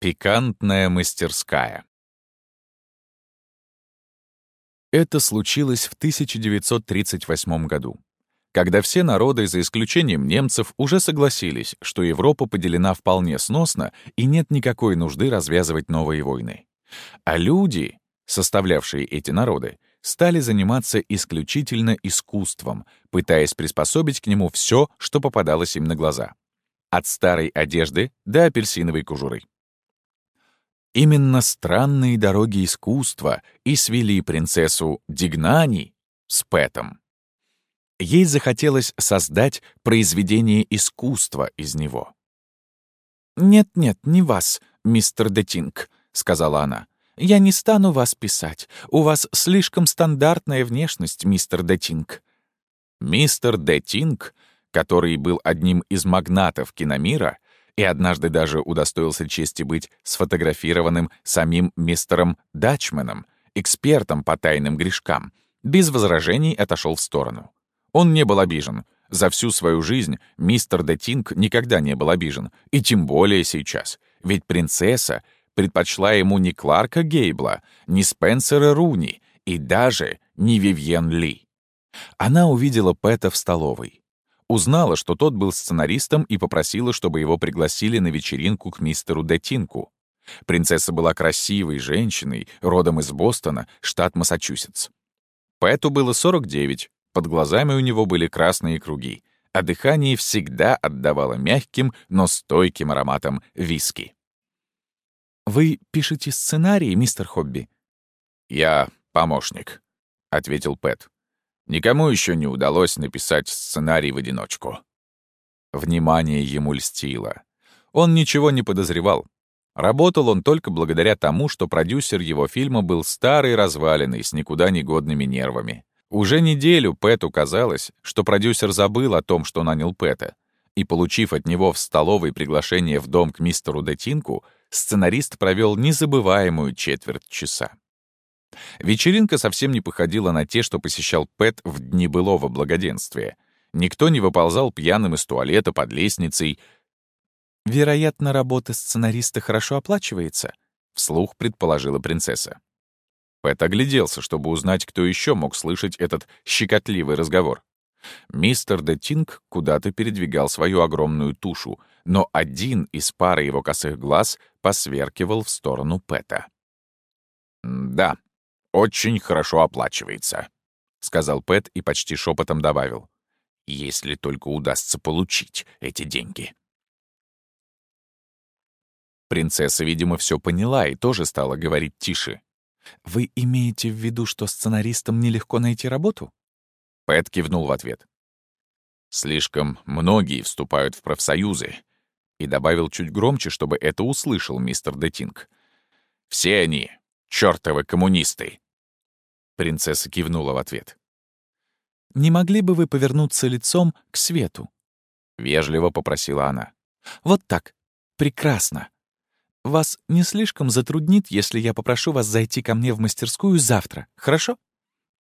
Пикантная мастерская. Это случилось в 1938 году, когда все народы, за исключением немцев, уже согласились, что Европа поделена вполне сносно и нет никакой нужды развязывать новые войны. А люди, составлявшие эти народы, стали заниматься исключительно искусством, пытаясь приспособить к нему все, что попадалось им на глаза. От старой одежды до апельсиновой кожуры. Именно странные дороги искусства и свели принцессу Дигнани с Пэтом. Ей захотелось создать произведение искусства из него. «Нет-нет, не вас, мистер Детинг», — сказала она. «Я не стану вас писать. У вас слишком стандартная внешность, мистер Детинг». Мистер Детинг, который был одним из магнатов киномира, и однажды даже удостоился чести быть сфотографированным самим мистером Дачменом, экспертом по тайным грешкам, без возражений отошел в сторону. Он не был обижен. За всю свою жизнь мистер Детинг никогда не был обижен, и тем более сейчас, ведь принцесса предпочла ему не Кларка Гейбла, не Спенсера Руни и даже не Вивьен Ли. Она увидела Пэта в столовой. Узнала, что тот был сценаристом и попросила, чтобы его пригласили на вечеринку к мистеру Детинку. Принцесса была красивой женщиной, родом из Бостона, штат Массачусетс. Пэту было 49, под глазами у него были красные круги, а дыхание всегда отдавало мягким, но стойким ароматом виски. «Вы пишете сценарии, мистер Хобби?» «Я помощник», — ответил Пэт. Никому еще не удалось написать сценарий в одиночку. Внимание ему льстило. Он ничего не подозревал. Работал он только благодаря тому, что продюсер его фильма был старый разваленный, с никуда не годными нервами. Уже неделю Пэту казалось, что продюсер забыл о том, что нанял Пэта, и, получив от него в столовой приглашение в дом к мистеру Детинку, сценарист провел незабываемую четверть часа. Вечеринка совсем не походила на те, что посещал Пэт в дни былого благоденствия. Никто не выползал пьяным из туалета под лестницей. «Вероятно, работа сценариста хорошо оплачивается», — вслух предположила принцесса. Пэт огляделся, чтобы узнать, кто еще мог слышать этот щекотливый разговор. Мистер Детинг куда-то передвигал свою огромную тушу, но один из пары его косых глаз посверкивал в сторону Пэта. «Да, очень хорошо оплачивается», — сказал Пэт и почти шепотом добавил. «Если только удастся получить эти деньги». Принцесса, видимо, все поняла и тоже стала говорить тише. «Вы имеете в виду, что сценаристам нелегко найти работу?» Пэт кивнул в ответ. «Слишком многие вступают в профсоюзы», и добавил чуть громче, чтобы это услышал мистер Детинг. «Все они чертовы коммунисты!» Принцесса кивнула в ответ. «Не могли бы вы повернуться лицом к свету?» — вежливо попросила она. «Вот так. Прекрасно. Вас не слишком затруднит, если я попрошу вас зайти ко мне в мастерскую завтра, хорошо?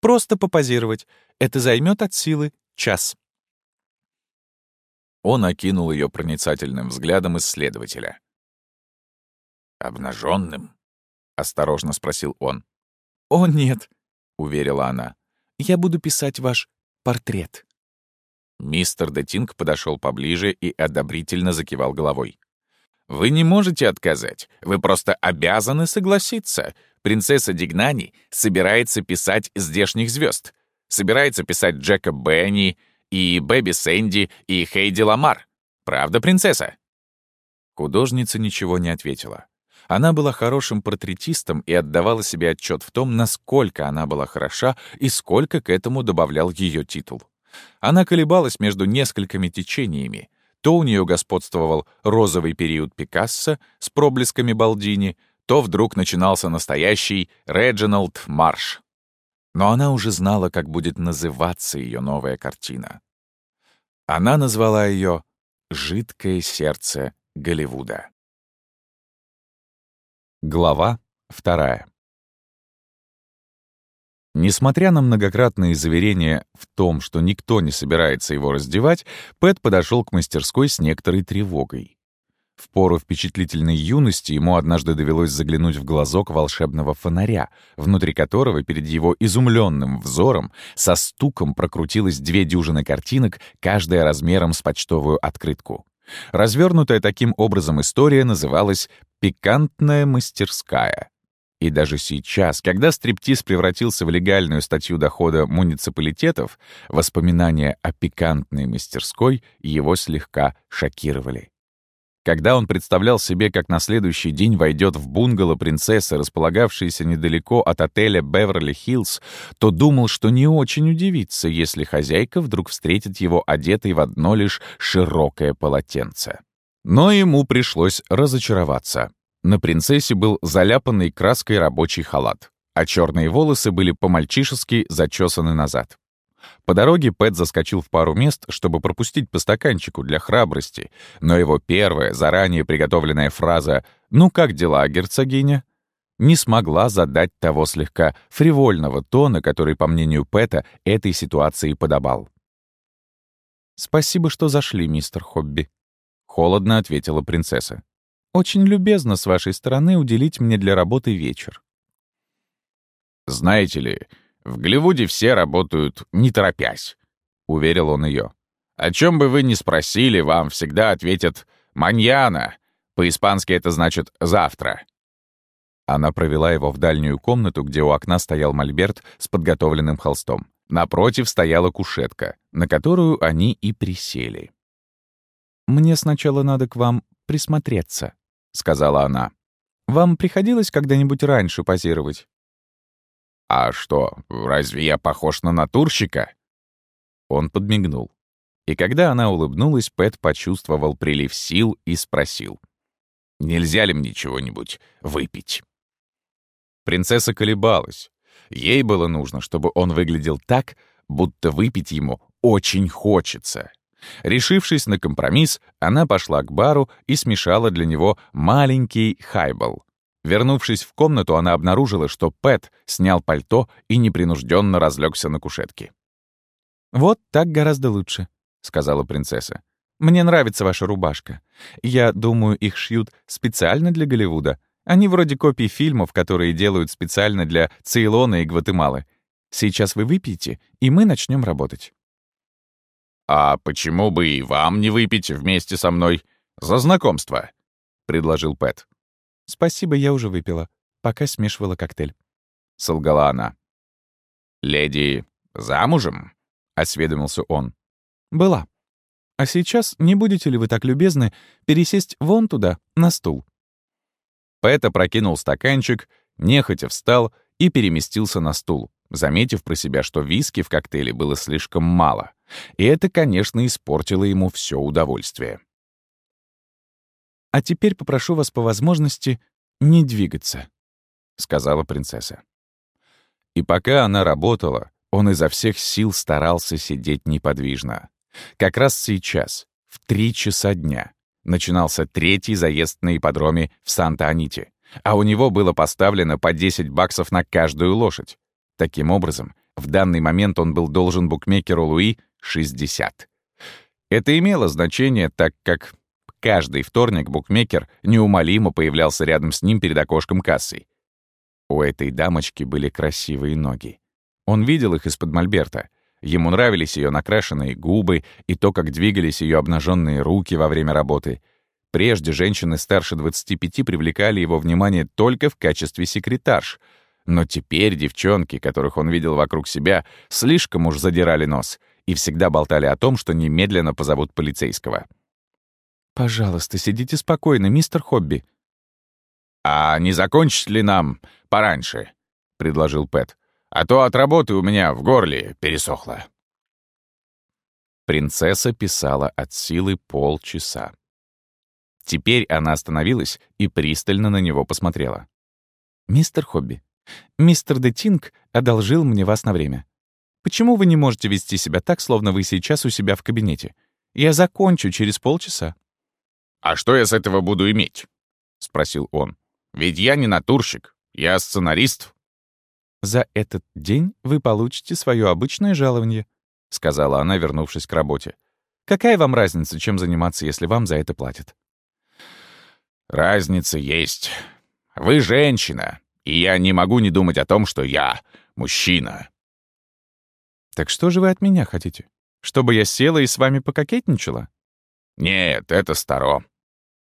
Просто попозировать. Это займет от силы час». Он окинул ее проницательным взглядом исследователя. «Обнаженным?» — осторожно спросил он. «О, нет», — уверила она. «Я буду писать ваш портрет». Мистер Детинг подошел поближе и одобрительно закивал головой. «Вы не можете отказать. Вы просто обязаны согласиться. Принцесса Дигнани собирается писать здешних звезд. Собирается писать Джека Бенни и Бэби Сэнди и Хейди Ламар. Правда, принцесса?» Художница ничего не ответила. Она была хорошим портретистом и отдавала себе отчет в том, насколько она была хороша и сколько к этому добавлял ее титул. Она колебалась между несколькими течениями. То у нее господствовал розовый период Пикассо с проблесками Балдини, то вдруг начинался настоящий Реджиналд Марш. Но она уже знала, как будет называться ее новая картина. Она назвала ее «Жидкое сердце Голливуда». Глава вторая. Несмотря на многократные заверения в том, что никто не собирается его раздевать, Пэт подошел к мастерской с некоторой тревогой. В пору впечатлительной юности ему однажды довелось заглянуть в глазок волшебного фонаря, внутри которого перед его изумленным взором со стуком прокрутилось две дюжины картинок, каждая размером с почтовую открытку. Развернутая таким образом история называлась «Пикантная мастерская». И даже сейчас, когда стриптиз превратился в легальную статью дохода муниципалитетов, воспоминания о пикантной мастерской его слегка шокировали. Когда он представлял себе, как на следующий день войдет в бунгало принцессы, располагавшейся недалеко от отеля «Беверли-Хиллз», то думал, что не очень удивится, если хозяйка вдруг встретит его одетой в одно лишь широкое полотенце. Но ему пришлось разочароваться. На принцессе был заляпанный краской рабочий халат, а черные волосы были по-мальчишески зачесаны назад. По дороге Пэт заскочил в пару мест, чтобы пропустить по стаканчику для храбрости, но его первая, заранее приготовленная фраза «Ну как дела, герцогиня?» не смогла задать того слегка фривольного тона, который, по мнению Пэта, этой ситуации подобал. «Спасибо, что зашли, мистер Хобби», — холодно ответила принцесса. «Очень любезно с вашей стороны уделить мне для работы вечер». «Знаете ли, в Голливуде все работают не торопясь», — уверил он ее. «О чем бы вы ни спросили, вам всегда ответят «маньяна». По-испански это значит «завтра». Она провела его в дальнюю комнату, где у окна стоял мольберт с подготовленным холстом. Напротив стояла кушетка, на которую они и присели. «Мне сначала надо к вам присмотреться», — сказала она. «Вам приходилось когда-нибудь раньше позировать?» «А что, разве я похож на натурщика?» Он подмигнул. И когда она улыбнулась, Пэт почувствовал прилив сил и спросил. «Нельзя ли мне чего-нибудь выпить?» Принцесса колебалась. Ей было нужно, чтобы он выглядел так, будто выпить ему очень хочется. Решившись на компромисс, она пошла к бару и смешала для него маленький хайбол. Вернувшись в комнату, она обнаружила, что Пэт снял пальто и непринужденно разлегся на кушетке. «Вот так гораздо лучше», — сказала принцесса. «Мне нравится ваша рубашка. Я думаю, их шьют специально для Голливуда. Они вроде копий фильмов, которые делают специально для Цейлона и Гватемалы. Сейчас вы выпьете, и мы начнем работать». «А почему бы и вам не выпить вместе со мной? За знакомство», — предложил Пэт. «Спасибо, я уже выпила, пока смешивала коктейль», — солгала она. «Леди замужем?» — осведомился он. «Была. А сейчас не будете ли вы так любезны пересесть вон туда, на стул?» Пэт опрокинул стаканчик, нехотя встал и переместился на стул, заметив про себя, что виски в коктейле было слишком мало. И это, конечно, испортило ему все удовольствие. «А теперь попрошу вас по возможности не двигаться», — сказала принцесса. И пока она работала, он изо всех сил старался сидеть неподвижно. Как раз сейчас, в три часа дня, начинался третий заезд на ипподроме в Санта-Аните, а у него было поставлено по 10 баксов на каждую лошадь. Таким образом, в данный момент он был должен букмекеру Луи 60. Это имело значение, так как Каждый вторник букмекер неумолимо появлялся рядом с ним перед окошком кассы. У этой дамочки были красивые ноги. Он видел их из-под мольберта. Ему нравились ее накрашенные губы и то, как двигались ее обнаженные руки во время работы. Прежде женщины старше 25 привлекали его внимание только в качестве секретарш, но теперь девчонки, которых он видел вокруг себя, слишком уж задирали нос и всегда болтали о том, что немедленно позовут полицейского. «Пожалуйста, сидите спокойно, мистер Хобби». «А не закончить ли нам пораньше?» — предложил Пэт. «А то от работы у меня в горле пересохло». Принцесса писала от силы полчаса. Теперь она остановилась и пристально на него посмотрела. «Мистер Хобби, мистер Детинг одолжил мне вас на время. Почему вы не можете вести себя так, словно вы сейчас у себя в кабинете? Я закончу через полчаса». «А что я с этого буду иметь?» — спросил он. «Ведь я не натурщик, я сценарист». «За этот день вы получите свое обычное жалование», — сказала она, вернувшись к работе. «Какая вам разница, чем заниматься, если вам за это платят?» разница есть. Вы женщина, и я не могу не думать о том, что я мужчина». «Так что же вы от меня хотите? Чтобы я села и с вами пококетничала?» «Нет, это старо.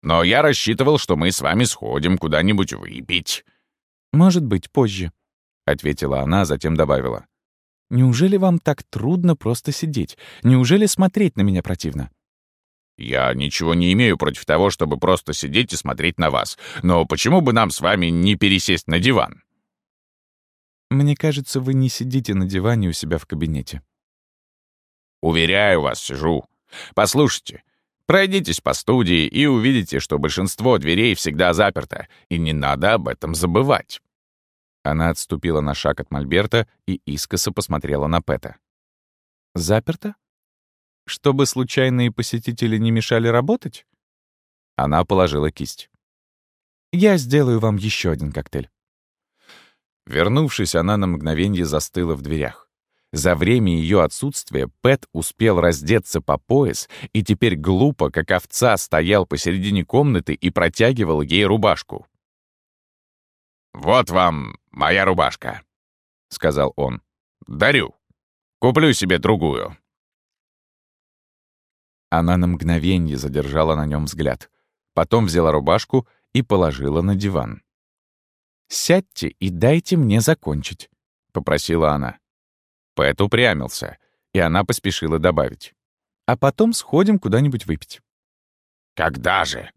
Но я рассчитывал, что мы с вами сходим куда-нибудь выпить». «Может быть, позже», — ответила она, затем добавила. «Неужели вам так трудно просто сидеть? Неужели смотреть на меня противно?» «Я ничего не имею против того, чтобы просто сидеть и смотреть на вас. Но почему бы нам с вами не пересесть на диван?» «Мне кажется, вы не сидите на диване у себя в кабинете». «Уверяю вас, сижу. Послушайте, пройдитесь по студии и увидите, что большинство дверей всегда заперто, и не надо об этом забывать». Она отступила на шаг от Мольберта и искоса посмотрела на Пэта. «Заперто? Чтобы случайные посетители не мешали работать?» Она положила кисть. «Я сделаю вам еще один коктейль». Вернувшись, она на мгновение застыла в дверях. За время ее отсутствия Пэт успел раздеться по пояс и теперь глупо, как овца, стоял посередине комнаты и протягивал ей рубашку. «Вот вам моя рубашка», — сказал он. «Дарю. Куплю себе другую». Она на мгновение задержала на нем взгляд. Потом взяла рубашку и положила на диван. «Сядьте и дайте мне закончить», — попросила она. Пэт упрямился, и она поспешила добавить. «А потом сходим куда-нибудь выпить». «Когда же?»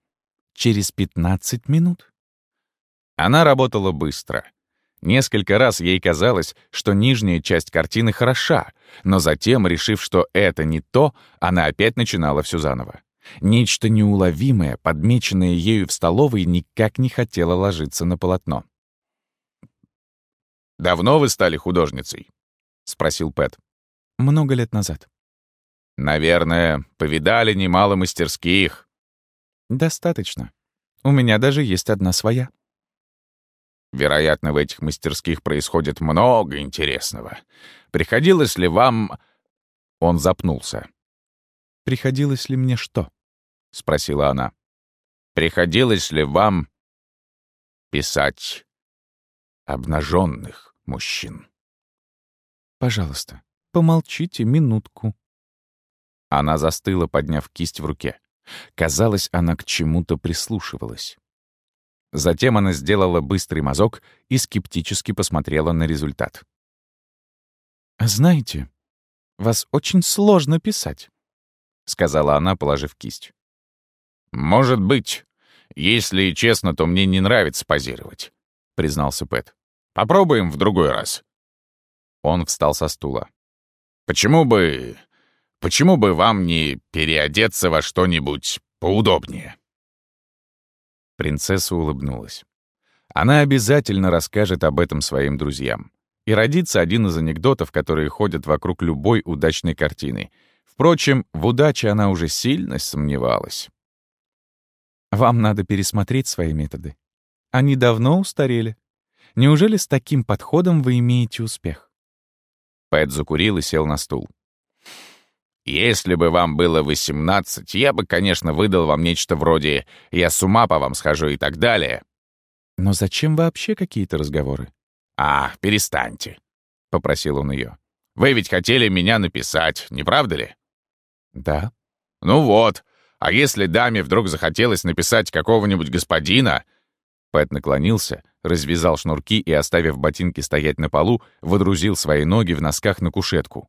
«Через пятнадцать минут». Она работала быстро. Несколько раз ей казалось, что нижняя часть картины хороша, но затем, решив, что это не то, она опять начинала все заново. Нечто неуловимое, подмеченное ею в столовой, никак не хотело ложиться на полотно. «Давно вы стали художницей?» — спросил Пэт. «Много лет назад». «Наверное, повидали немало мастерских». «Достаточно. У меня даже есть одна своя». Вероятно, в этих мастерских происходит много интересного. Приходилось ли вам...» Он запнулся. «Приходилось ли мне что?» — спросила она. «Приходилось ли вам писать обнаженных мужчин?» «Пожалуйста, помолчите минутку». Она застыла, подняв кисть в руке. Казалось, она к чему-то прислушивалась. Затем она сделала быстрый мазок и скептически посмотрела на результат. «Знаете, вас очень сложно писать», — сказала она, положив кисть. «Может быть. Если честно, то мне не нравится позировать», — признался Пэт. «Попробуем в другой раз». Он встал со стула. «Почему бы... почему бы вам не переодеться во что-нибудь поудобнее?» Принцесса улыбнулась. Она обязательно расскажет об этом своим друзьям. И родится один из анекдотов, которые ходят вокруг любой удачной картины. Впрочем, в удаче она уже сильно сомневалась. Вам надо пересмотреть свои методы. Они давно устарели. Неужели с таким подходом вы имеете успех? Пэт закурил и сел на стул. Если бы вам было 18, я бы, конечно, выдал вам нечто вроде «я с ума по вам схожу» и так далее. Но зачем вообще какие-то разговоры? «А, перестаньте», — попросил он ее. «Вы ведь хотели меня написать, не правда ли?» «Да». «Ну вот. А если даме вдруг захотелось написать какого-нибудь господина...» Пэт наклонился, развязал шнурки и, оставив ботинки стоять на полу, водрузил свои ноги в носках на кушетку.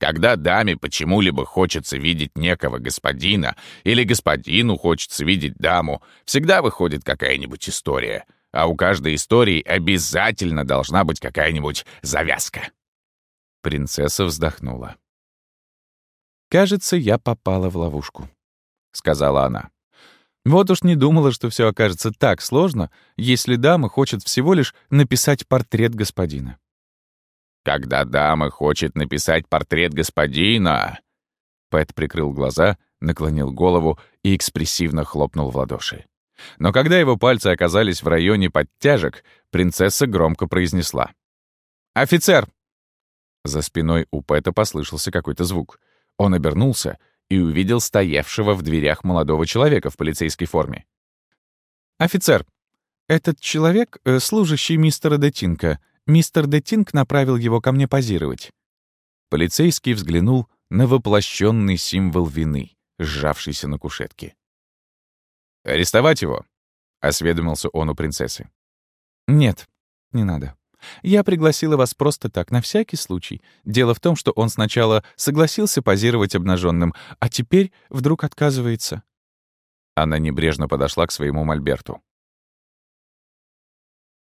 Когда даме почему-либо хочется видеть некого господина, или господину хочется видеть даму, всегда выходит какая-нибудь история. А у каждой истории обязательно должна быть какая-нибудь завязка. Принцесса вздохнула. «Кажется, я попала в ловушку», — сказала она. «Вот уж не думала, что все окажется так сложно, если дама хочет всего лишь написать портрет господина. Когда дама хочет написать портрет господина...» Пэт прикрыл глаза, наклонил голову и экспрессивно хлопнул в ладоши. Но когда его пальцы оказались в районе подтяжек, принцесса громко произнесла. «Офицер!» За спиной у Пэта послышался какой-то звук. Он обернулся и увидел стоявшего в дверях молодого человека в полицейской форме. «Офицер, этот человек э, — служащий мистера Детинка. Мистер Детинк направил его ко мне позировать». Полицейский взглянул на воплощенный символ вины, сжавшийся на кушетке. «Арестовать его?» — осведомился он у принцессы. «Нет, не надо. Я пригласила вас просто так, на всякий случай. Дело в том, что он сначала согласился позировать обнаженным, а теперь вдруг отказывается». Она небрежно подошла к своему мольберту.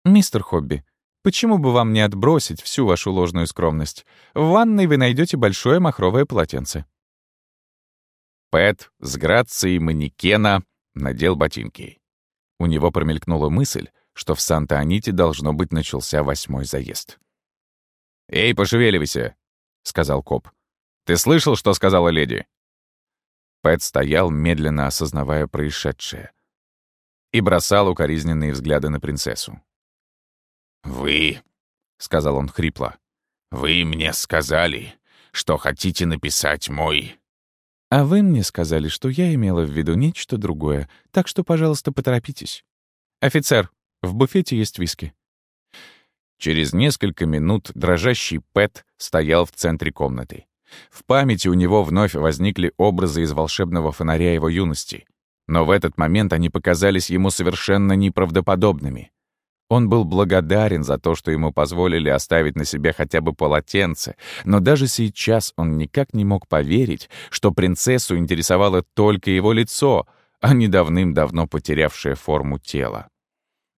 «Мистер Хобби, почему бы вам не отбросить всю вашу ложную скромность? В ванной вы найдете большое махровое полотенце». Пэт с грацией манекена надел ботинки. У него промелькнула мысль, что в Санта-Аните должно быть начался восьмой заезд. «Эй, пошевеливайся!» — сказал коп. «Ты слышал, что сказала леди?» Пэт стоял, медленно осознавая происшедшее, и бросал укоризненные взгляды на принцессу. «Вы», — сказал он хрипло, — «вы мне сказали, что хотите написать мой...» «А вы мне сказали, что я имела в виду нечто другое, так что, пожалуйста, поторопитесь. Офицер, в буфете есть виски». Через несколько минут дрожащий Пэт стоял в центре комнаты. В памяти у него вновь возникли образы из волшебного фонаря его юности. Но в этот момент они показались ему совершенно неправдоподобными. Он был благодарен за то, что ему позволили оставить на себе хотя бы полотенце, но даже сейчас он никак не мог поверить, что принцессу интересовало только его лицо, а не давным-давно потерявшее форму тело.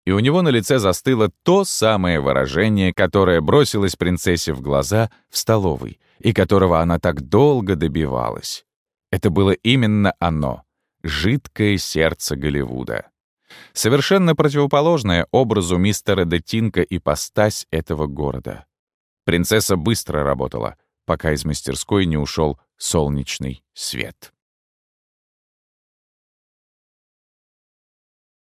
И у него на лице застыло то самое выражение, которое бросилось принцессе в глаза в столовой, и которого она так долго добивалась. Это было именно оно — жидкое сердце Голливуда. Совершенно противоположная образу мистера Детинка и постась этого города. Принцесса быстро работала, пока из мастерской не ушел солнечный свет.